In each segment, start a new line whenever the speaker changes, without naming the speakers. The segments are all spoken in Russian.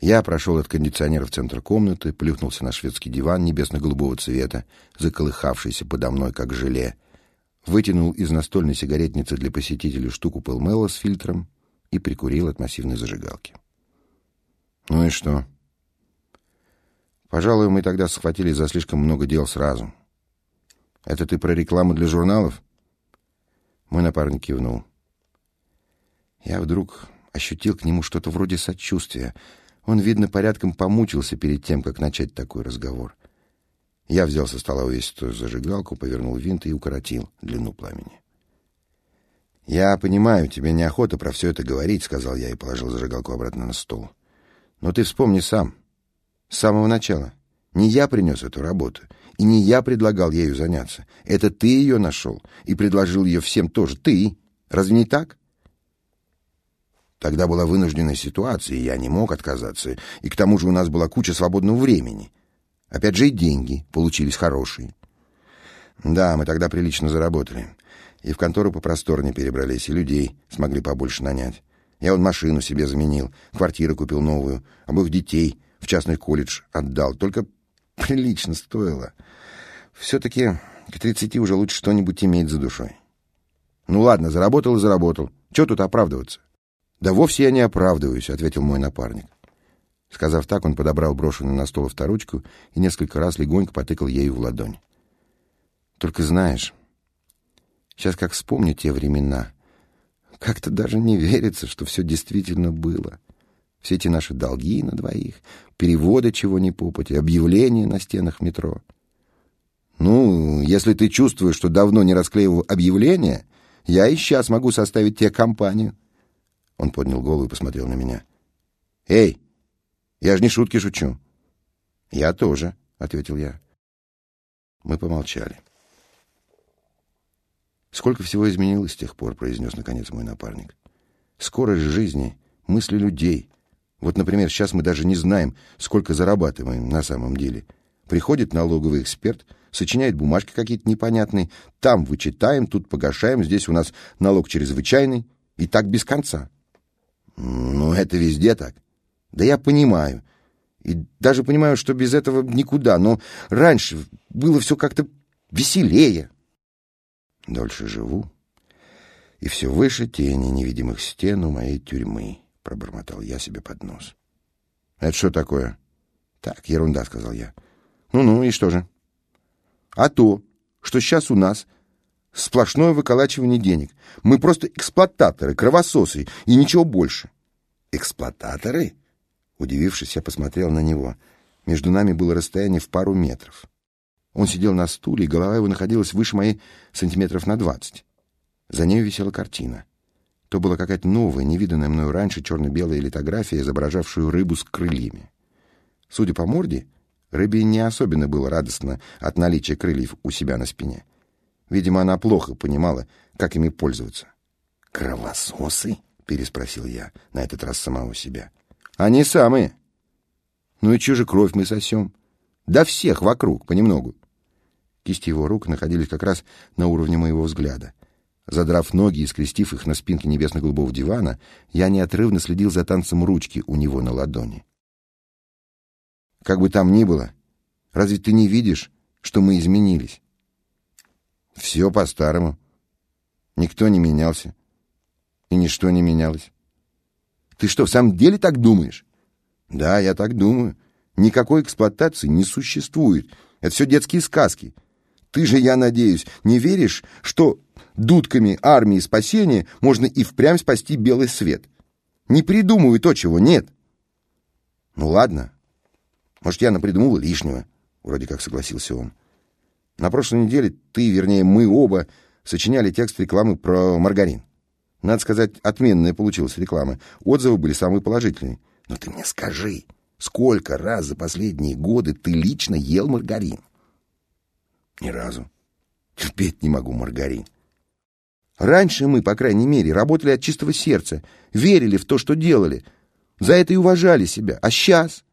Я прошел от кондиционера в центр комнаты, плюхнулся на шведский диван небесно-голубого цвета, заколыхавшийся подо мной, как желе, вытянул из настольной сигаретницы для посетителей штуку Пелмела с фильтром и прикурил от массивной зажигалки. Ну и что? Пожалуй, мы тогда схватили за слишком много дел сразу. Это ты про рекламу для журналов? Мой напарник кивнул. Я вдруг ощутил к нему что-то вроде сочувствия. Он, видно, порядком помучился перед тем, как начать такой разговор. Я взял со стола увесистую зажигалку, повернул винт и укоротил длину пламени. «Я понимаю, тебе неохота про все это говорить», — сказал я и положил зажигалку обратно на стол. «Но ты вспомни сам. С самого начала. Не я принес эту работу, и не я предлагал ею заняться. Это ты ее нашел и предложил ее всем тоже. Ты. Разве не так?» Тогда была вынужденная ситуация, и я не мог отказаться, и к тому же у нас была куча свободного времени. Опять же и деньги получились хорошие. Да, мы тогда прилично заработали. И в контору попросторнее перебрались, и людей смогли побольше нанять. Я вон машину себе заменил, квартиру купил новую, обоих детей в частный колледж отдал. Только прилично стоило. Все-таки к тридцати уже лучше что-нибудь иметь за душой. Ну ладно, заработал и заработал. Чего тут оправдываться? «Да вовсе я не оправдываюсь», — ответил мой напарник. Сказав так, он подобрал брошенную на стол авторучку и несколько раз легонько потыкал ею в ладонь. «Только знаешь, сейчас как вспомню те времена, как-то даже не верится, что все действительно было. Все эти наши долги на двоих, переводы чего ни попади, объявления на стенах метро. Ну, если ты чувствуешь, что давно не расклеивал объявления, я и сейчас могу составить тебе компанию». Он поднял голову и посмотрел на меня. «Эй, я же не шутки шучу». «Я тоже», — ответил я. Мы помолчали. «Сколько всего изменилось с тех пор», — произнес наконец мой напарник. «Скорость жизни, мысли людей. Вот, например, сейчас мы даже не знаем, сколько зарабатываем на самом деле. Приходит налоговый эксперт, сочиняет бумажки какие-то непонятные, там вычитаем, тут погашаем, здесь у нас налог чрезвычайный, и так без конца». Ну, это везде так. Да я понимаю. И даже понимаю, что без этого никуда. Но раньше было все как-то веселее. Дольше живу, и все выше тени невидимых стен у моей тюрьмы, пробормотал я себе под нос. Это что такое? Так, ерунда, сказал я. Ну-ну, и что же? А то, что сейчас у нас Сплошное выколачивание денег. Мы просто эксплуататоры, кровососы и ничего больше. Эксплуататоры? Удивившись, я посмотрел на него. Между нами было расстояние в пару метров. Он сидел на стуле, и голова его находилась выше моей сантиметров на двадцать. За нею висела картина. То была какая-то новая, невиданная мною раньше черно-белая литография, изображавшую рыбу с крыльями. Судя по морде, рыбе не особенно было радостно от наличия крыльев у себя на спине. Видимо, она плохо понимала, как ими пользоваться. «Кровососы?» — переспросил я, на этот раз самого себя. «Они самые. Ну и чью кровь мы сосем? Да всех вокруг, понемногу». Кисти его рук находились как раз на уровне моего взгляда. Задрав ноги и скрестив их на спинке небесно-голубого дивана, я неотрывно следил за танцем ручки у него на ладони. «Как бы там ни было, разве ты не видишь, что мы изменились?» Все по-старому. Никто не менялся. И ничто не менялось. Ты что, в самом деле так думаешь? Да, я так думаю. Никакой эксплуатации не существует. Это все детские сказки. Ты же, я надеюсь, не веришь, что дудками армии спасения можно и впрямь спасти белый свет? Не придумывай то, чего нет. Ну ладно. Может, я напридумывал лишнего. Вроде как согласился он. На прошлой неделе ты, вернее, мы оба сочиняли текст рекламы про маргарин. Надо сказать, отменная получилась реклама. Отзывы были самые положительные. Но ты мне скажи, сколько раз за последние годы ты лично ел маргарин? Ни разу. Терпеть не могу маргарин. Раньше мы, по крайней мере, работали от чистого сердца, верили в то, что делали. За это и уважали себя. А сейчас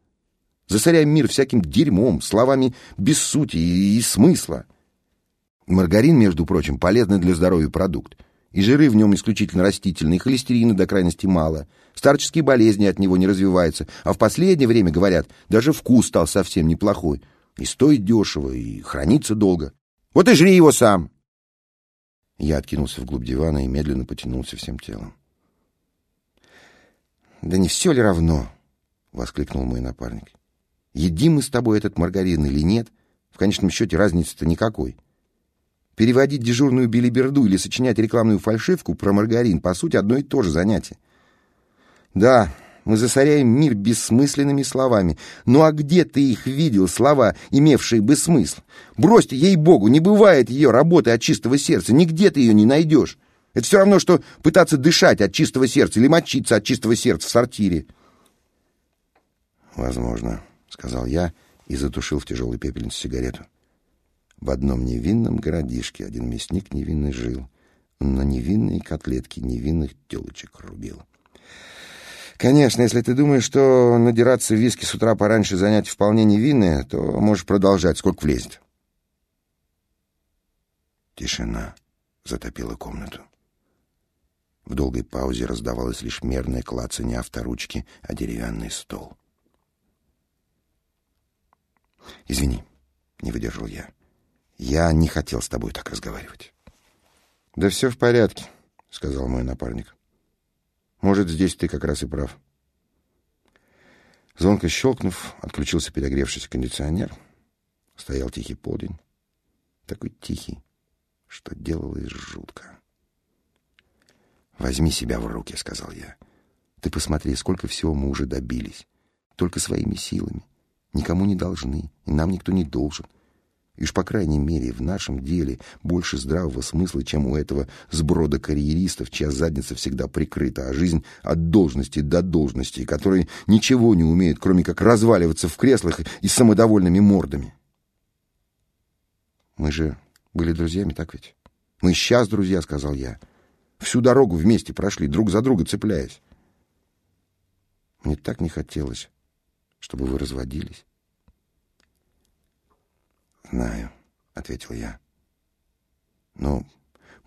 засоряем мир всяким дерьмом, словами без сути и, и смысла. Маргарин, между прочим, полезный для здоровья продукт. И жиры в нем исключительно растительные, холестерина до крайности мало. Старческие болезни от него не развиваются. А в последнее время, говорят, даже вкус стал совсем неплохой. И стоит дешево, и хранится долго. Вот и жри его сам!» Я откинулся вглубь дивана и медленно потянулся всем телом. «Да не все ли равно?» — воскликнул мой напарник. «Едим мы с тобой этот маргарин или нет, в конечном счете разницы-то никакой. Переводить дежурную билиберду или сочинять рекламную фальшивку про маргарин, по сути, одно и то же занятие. Да, мы засоряем мир бессмысленными словами. Ну а где ты их видел, слова, имевшие бы смысл? Бросьте, ей-богу, не бывает ее работы от чистого сердца, нигде ты ее не найдешь. Это все равно, что пытаться дышать от чистого сердца или мочиться от чистого сердца в сортире. «Возможно», — сказал я и затушил в тяжелый пепельницу сигарету. В одном невинном городишке один мясник невинный жил. На невинные котлетки невинных телочек рубил. Конечно, если ты думаешь, что надираться в виски с утра пораньше занятие вполне невинное, то можешь продолжать, сколько влезет. Тишина затопила комнату. В долгой паузе раздавалось лишь мерное клацанье авторучки о деревянный стол. «Извини», — не выдержал я. «Я не хотел с тобой так разговаривать». «Да все в порядке», — сказал мой напарник. Может, здесь ты как раз и прав. Звонко щелкнув, отключился перегревшийся кондиционер. Стоял тихий полдень. Такой тихий, что делалось жутко. «Возьми себя в руки», — сказал я. «Ты посмотри, сколько всего мы уже добились. Только своими силами. Никому не должны, и нам никто не должен. И уж, по крайней мере, в нашем деле больше здравого смысла, чем у этого сброда карьеристов, чья задница всегда прикрыта, а жизнь от должности до должности, которые ничего не умеют, кроме как разваливаться в креслах и с самодовольными мордами. Мы же были друзьями, так ведь? Мы сейчас друзья, сказал я. Всю дорогу вместе прошли, друг за друга цепляясь. Мне так не хотелось, чтобы вы разводились. «Знаю», — ответил я. «Но,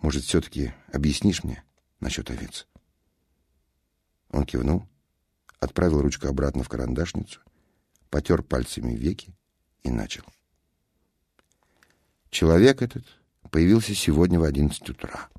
может, все-таки объяснишь мне насчет овец?» Он кивнул, отправил ручку обратно в карандашницу, потер пальцами веки и начал. Человек этот появился сегодня в одиннадцать утра.